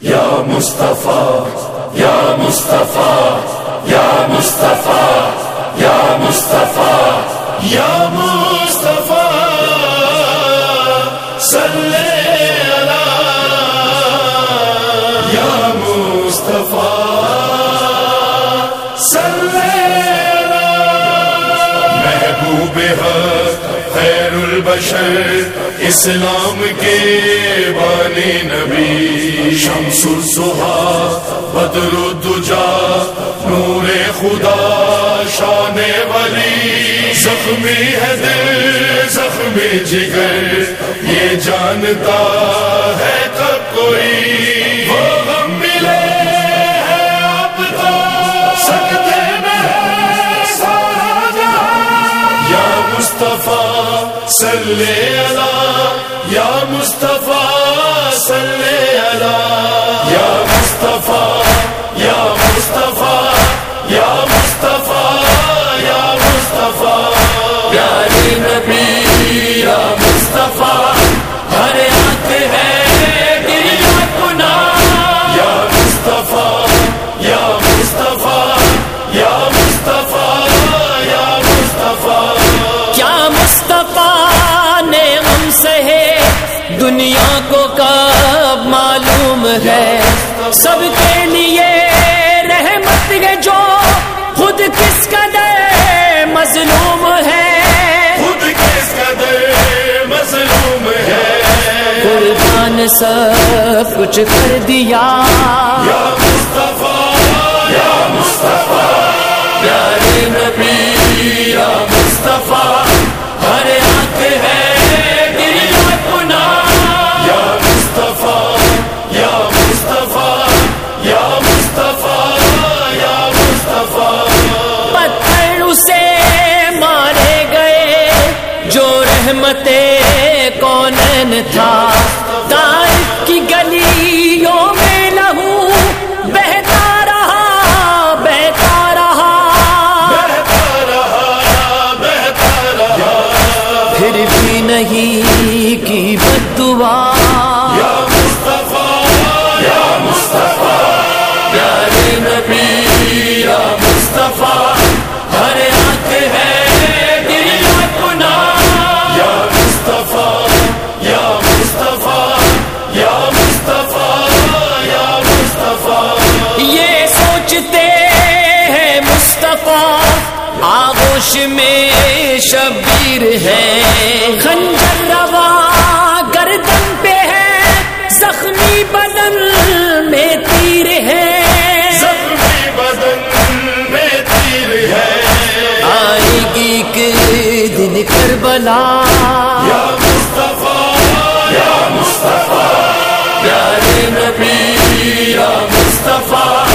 یا مصطفیٰ یا مصطفیٰ یا مصطفیٰ یا مصطفیٰ یا مصطفیٰ، صلی اللہ یا مصطفیٰ، صلی اللہ محبوب حق خیر البشر اسلام کے بانی نبی، شمس الصحا بدر الدجا نور خدا، شان ولی۔ زخمی ہے دل زخمی جگر، یہ جانتا ہے کب کوئی۔ وہ غم مصطفیٰ صلی اللہ یا مصطفیٰ صلی اللہ۔ دنیا کو کب معلوم ہے؟ سب کے لیے رحمت ہے جو خود کس قدر مظلوم ہے۔ خود کس قدر مظلوم ہے۔ قربان سب کچھ کر دیا۔ یا مصطفیٰ آغوش میں شبیر ہے۔ خنجر روا گردن پہ ہے زخمی بدن میں تیر ہے۔ زخمی بدن میں تیر ہے۔ آئے گی ایک دن کربلا۔ یا مصطفیٰ یا مصطفیٰ۔ پیارے نبی یا مصطفیٰ۔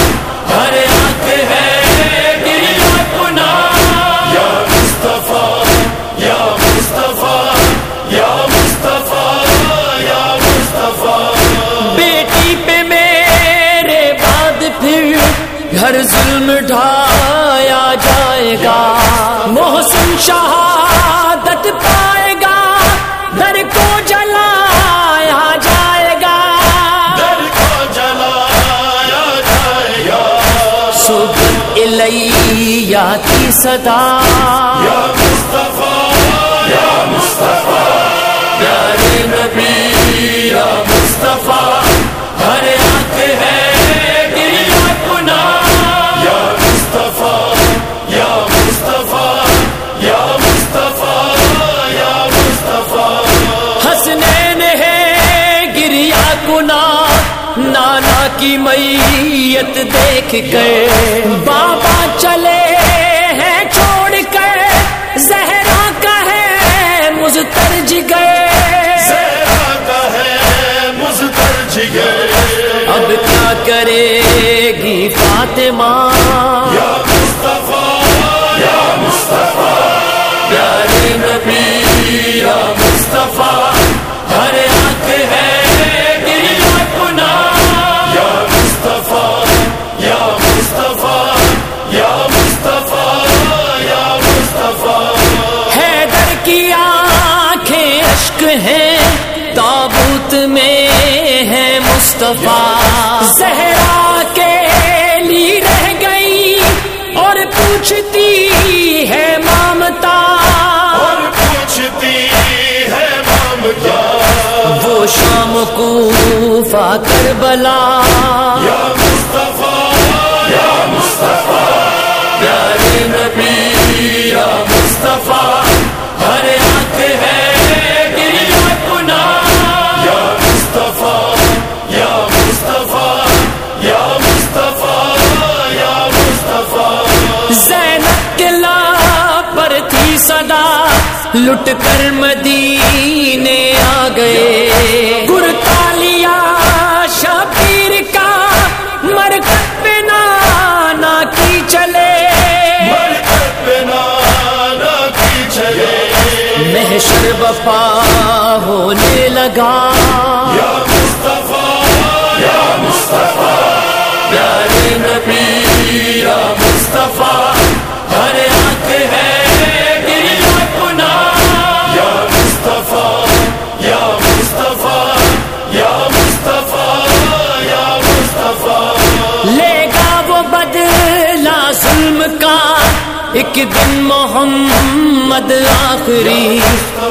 الیہ کی صدا؟ یا مصطفیٰ یا مصطفیٰ پیارے نبی یا مصطفیٰ ہر آنکھ ہے گریا کنا یا مصطفیٰ یا مصطفیٰ یا مصطفیٰ یا مصطفیٰ۔ حسنین ہے گریا کنا نانا کی میت دیکھ کر بابا چلے بچ گئے اب کیا کرے گی فاطمہ؟ یا مصطفیٰ یا مصطفیٰ پیارے نبی یا مصطفیٰ۔ زہرا کے لی رہ گئی اور پوچھتی ہے مامتا۔ اور پوچھتی ہے مامتا۔ وہ شام کو فاکر بلا یا مصطفیٰ۔ لٹ کر مدینے آ گئے۔ گر لیا شبیر کا مرکت پہ نانا کی چلے۔ نہ کی چلے۔ محشر بپا ہونے لگا۔ کا ایک دن محمد آخری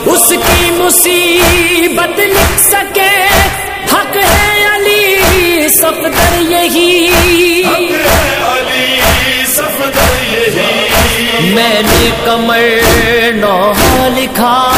اس کی مصیبت لکھ سکے۔ حق ہے علی صفدر یہی۔ میں نے کمر نوحہ لکھا۔